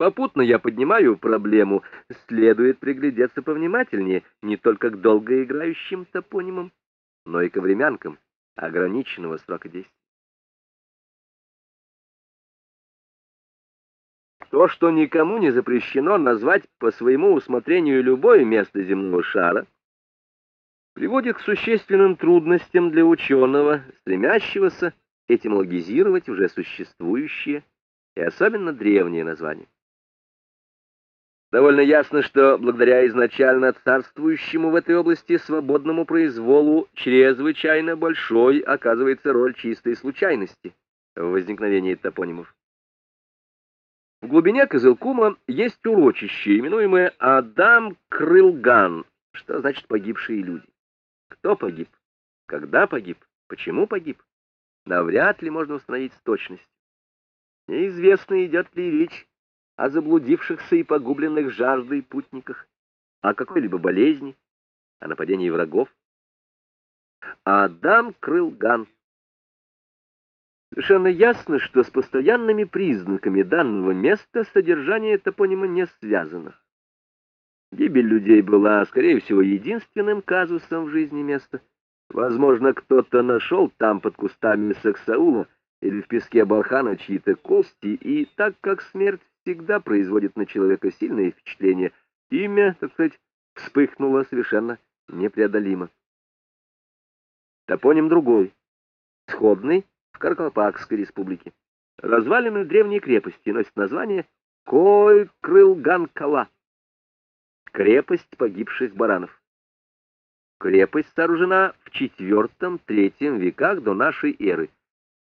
Попутно я поднимаю проблему. Следует приглядеться повнимательнее не только к долгоиграющим топонимам, но и ко времянкам ограниченного срока действия. То, что никому не запрещено назвать по своему усмотрению любое место земного шара, приводит к существенным трудностям для ученого, стремящегося этимологизировать уже существующие и особенно древние названия. Довольно ясно, что благодаря изначально царствующему в этой области свободному произволу чрезвычайно большой оказывается роль чистой случайности в возникновении топонимов. В глубине Козылкума есть урочище, именуемое Адам Крылган, что значит погибшие люди. Кто погиб? Когда погиб? Почему погиб? Навряд ли можно установить с точностью. Неизвестно, идет ли речь о заблудившихся и погубленных жаждой путниках, о какой-либо болезни, о нападении врагов. Адам Крылган Совершенно ясно, что с постоянными признаками данного места содержание топонима не связано. Гибель людей была, скорее всего, единственным казусом в жизни места. Возможно, кто-то нашел там под кустами Саксаула или в песке Балхана чьи-то кости, и так как смерть всегда производит на человека сильное впечатление, имя, так сказать, вспыхнуло совершенно непреодолимо. Топоним другой, сходный, Каркопакской республике. Развалины древней крепости носят название Кой-Крылган-Кала. Крепость погибших баранов. Крепость сооружена в IV-III веках до нашей эры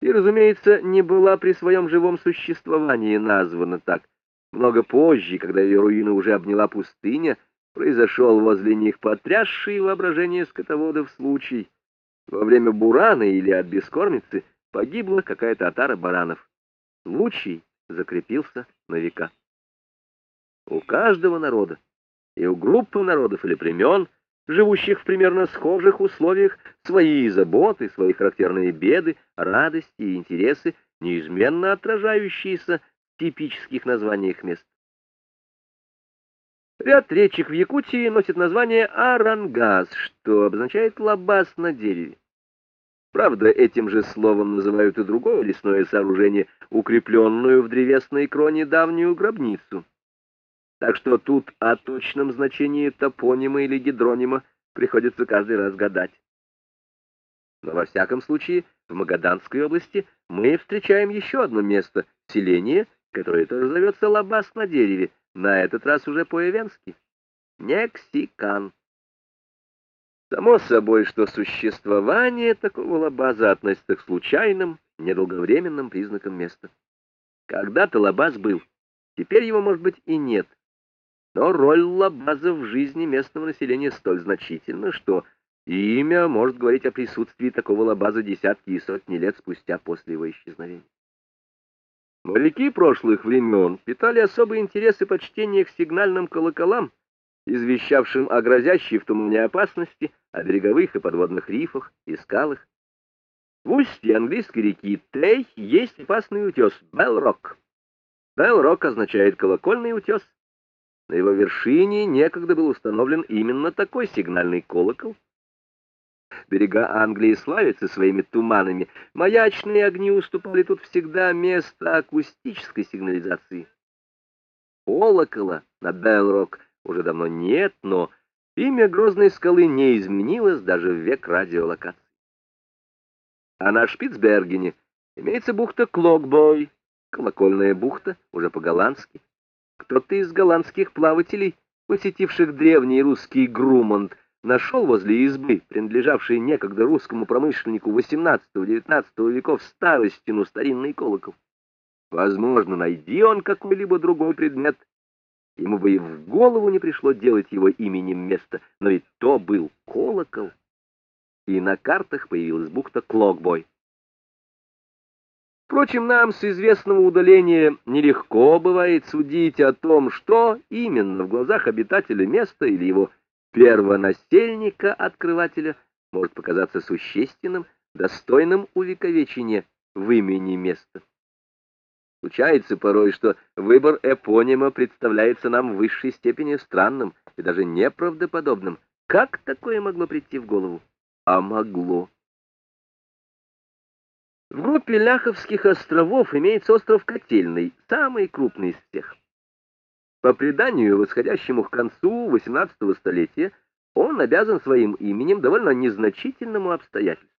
и, разумеется, не была при своем живом существовании названа так. Много позже, когда ее руины уже обняла пустыня, произошел возле них потрясший воображение скотоводов случай. Во время бурана или от бескормицы погибла какая-то отара баранов. Случай закрепился на века. У каждого народа и у группы народов или племен, живущих в примерно схожих условиях, свои заботы, свои характерные беды, радости и интересы, неизменно отражающиеся в типических названиях мест. Ряд речек в Якутии носит название Арангаз, что обозначает лабаз на дереве. Правда, этим же словом называют и другое лесное сооружение, укрепленную в древесной кроне давнюю гробницу. Так что тут о точном значении топонима или гидронима приходится каждый раз гадать. Но во всяком случае, в Магаданской области мы встречаем еще одно место, селение, которое тоже зовется Лабас на дереве, на этот раз уже по-эвенски. Нексикан. Само собой, что существование такого лабаза относится к случайным, недолговременным признакам места. Когда-то лабаз был, теперь его, может быть, и нет. Но роль лабаза в жизни местного населения столь значительна, что имя может говорить о присутствии такого лабаза десятки и сотни лет спустя после его исчезновения. Моряки прошлых времен питали особый интерес и почтение к сигнальным колоколам, извещавшим о грозящей в тумане опасности, о береговых и подводных рифах и скалах. В устье английской реки Тей есть опасный утес Белл-Рок. Белл-Рок означает «колокольный утес». На его вершине некогда был установлен именно такой сигнальный колокол. Берега Англии славятся своими туманами. Маячные огни уступали тут всегда место акустической сигнализации. Колокола на Белл-Рок уже давно нет, но имя Грозной скалы не изменилось даже в век радиолокации. А на Шпицбергене имеется бухта Клокбой, колокольная бухта, уже по-голландски. Кто-то из голландских плавателей, посетивших древний русский Грумонт, нашел возле избы, принадлежавшей некогда русскому промышленнику XVIII-XIX веков, старостину старинный колокол. Возможно, найди он какой-либо другой предмет, Ему бы и в голову не пришло делать его именем место, но и то был колокол. И на картах появилась бухта Клокбой. Впрочем, нам с известного удаления нелегко бывает судить о том, что именно в глазах обитателя места или его первонасельника-открывателя может показаться существенным, достойным увековечения в имени места. Случается порой, что выбор эпонима представляется нам в высшей степени странным и даже неправдоподобным. Как такое могло прийти в голову? А могло. В группе Ляховских островов имеется остров Котельный, самый крупный из всех. По преданию, восходящему к концу XVIII столетия, он обязан своим именем довольно незначительному обстоятельству.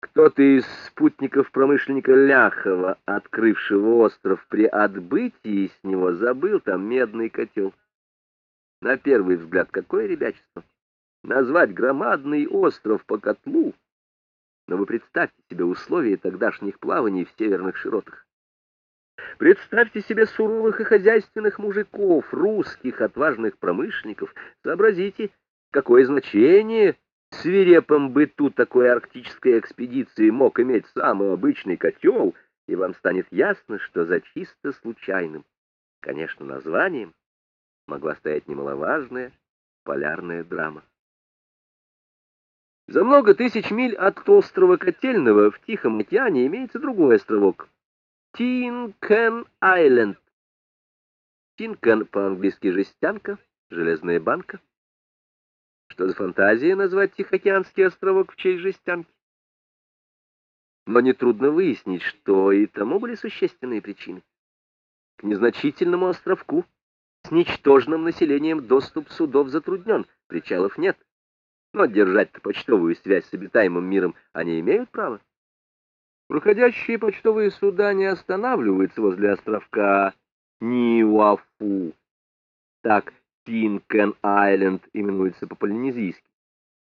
Кто-то из спутников промышленника Ляхова, открывшего остров при отбытии с него, забыл там медный котел. На первый взгляд, какое ребячество! Назвать громадный остров по котлу но вы представьте себе условия тогдашних плаваний в северных широтах. Представьте себе суровых и хозяйственных мужиков, русских отважных промышленников. Сообразите, какое значение свирепом быту такой арктической экспедиции мог иметь самый обычный котел, и вам станет ясно, что за чисто случайным, конечно, названием могла стоять немаловажная полярная драма. За много тысяч миль от острова Котельного в Тихом океане имеется другой островок — Тинкен-Айленд. Тинкен по-английски «жестянка», «железная банка». Что за фантазия назвать Тихоокеанский островок в честь жестянки? Но нетрудно выяснить, что и тому были существенные причины. К незначительному островку с ничтожным населением доступ судов затруднен, причалов нет. Но держать-то почтовую связь с обитаемым миром они имеют право. Проходящие почтовые суда не останавливаются возле островка Ниуафу. Так Тинкен-Айленд именуется по-полинезийски.